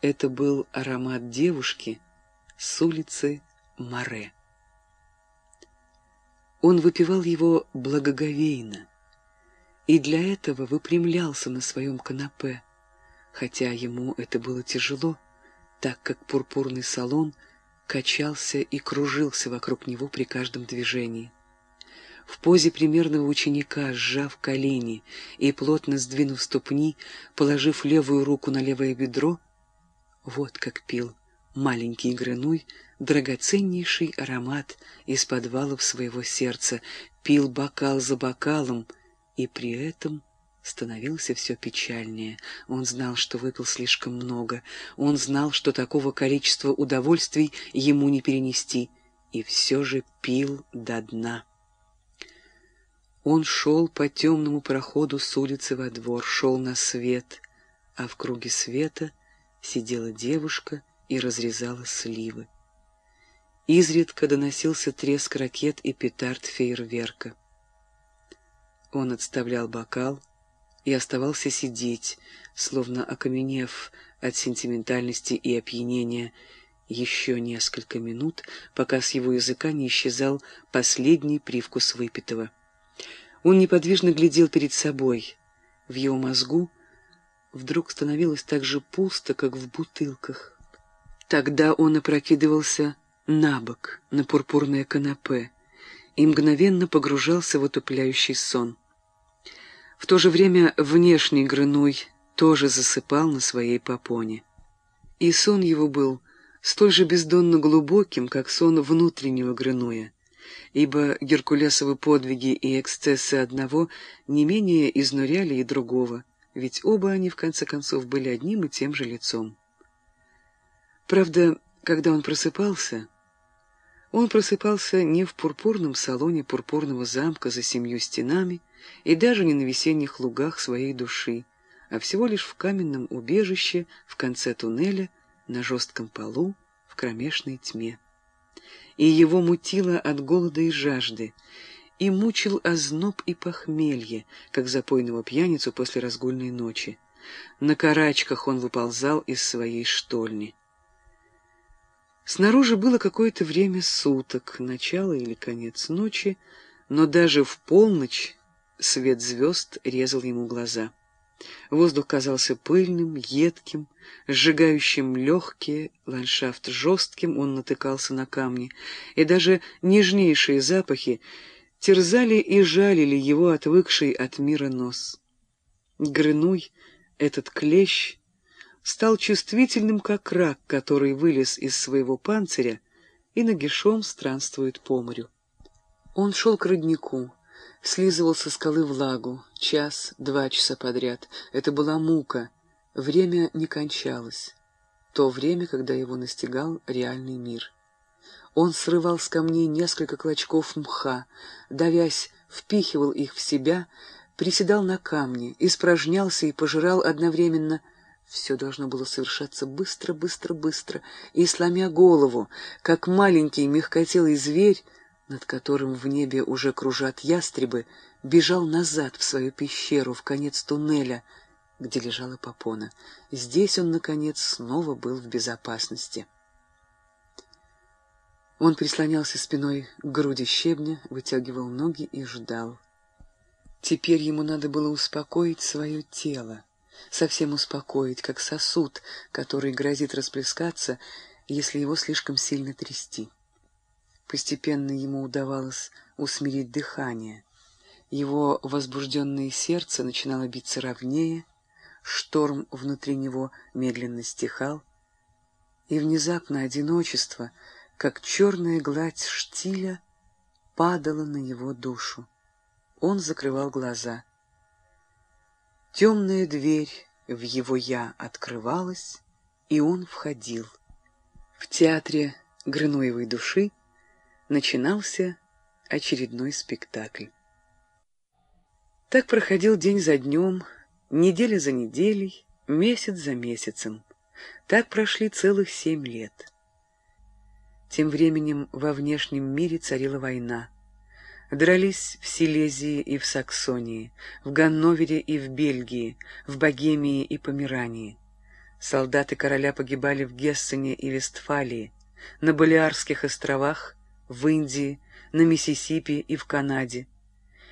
Это был аромат девушки с улицы Море. Он выпивал его благоговейно, и для этого выпрямлялся на своем канапе, хотя ему это было тяжело, так как пурпурный салон качался и кружился вокруг него при каждом движении. В позе примерного ученика, сжав колени и плотно сдвинув ступни, положив левую руку на левое бедро, вот как пил маленький Грынуй драгоценнейший аромат из подвалов своего сердца, пил бокал за бокалом, и при этом становился все печальнее. Он знал, что выпил слишком много, он знал, что такого количества удовольствий ему не перенести, и все же пил до дна. Он шел по темному проходу с улицы во двор, шел на свет, а в круге света сидела девушка и разрезала сливы. Изредка доносился треск ракет и петард фейерверка. Он отставлял бокал и оставался сидеть, словно окаменев от сентиментальности и опьянения, еще несколько минут, пока с его языка не исчезал последний привкус выпитого. Он неподвижно глядел перед собой. В его мозгу вдруг становилось так же пусто, как в бутылках. Тогда он опрокидывался на бок, на пурпурное канапе, и мгновенно погружался в отупляющий сон. В то же время внешний Грынуй тоже засыпал на своей попоне. И сон его был столь же бездонно глубоким, как сон внутреннего Грынуя, ибо Геркулесовы подвиги и эксцессы одного не менее изнуряли и другого, ведь оба они, в конце концов, были одним и тем же лицом. Правда, когда он просыпался, он просыпался не в пурпурном салоне пурпурного замка за семью стенами и даже не на весенних лугах своей души, а всего лишь в каменном убежище в конце туннеля на жестком полу в кромешной тьме. И его мутило от голода и жажды, и мучил озноб и похмелье, как запойного пьяницу после разгульной ночи. На карачках он выползал из своей штольни. Снаружи было какое-то время суток, начало или конец ночи, но даже в полночь свет звезд резал ему глаза. Воздух казался пыльным, едким, сжигающим легкие, ландшафт жестким, он натыкался на камни, и даже нежнейшие запахи терзали и жалили его отвыкший от мира нос. Грынуй, этот клещ, стал чувствительным, как рак, который вылез из своего панциря и нагишом странствует по морю. Он шел к роднику, слизывал со скалы влагу, час, два часа подряд. Это была мука, время не кончалось. То время, когда его настигал реальный мир. Он срывал с камней несколько клочков мха, давясь, впихивал их в себя, приседал на камни, испражнялся и пожирал одновременно — все должно было совершаться быстро, быстро, быстро, и, сломя голову, как маленький мягкотелый зверь, над которым в небе уже кружат ястребы, бежал назад в свою пещеру, в конец туннеля, где лежала попона. Здесь он, наконец, снова был в безопасности. Он прислонялся спиной к груди щебня, вытягивал ноги и ждал. Теперь ему надо было успокоить свое тело совсем успокоить, как сосуд, который грозит расплескаться, если его слишком сильно трясти. Постепенно ему удавалось усмирить дыхание. Его возбужденное сердце начинало биться ровнее, шторм внутри него медленно стихал, и внезапно одиночество, как черная гладь штиля, падало на его душу. Он закрывал глаза — Темная дверь в его «я» открывалась, и он входил. В театре Грынуевой души начинался очередной спектакль. Так проходил день за днем, неделя за неделей, месяц за месяцем. Так прошли целых семь лет. Тем временем во внешнем мире царила война. Дрались в Силезии и в Саксонии, в Ганновере и в Бельгии, в Богемии и Померании. Солдаты короля погибали в Гессене и Вестфалии, на Балиарских островах, в Индии, на Миссисипи и в Канаде.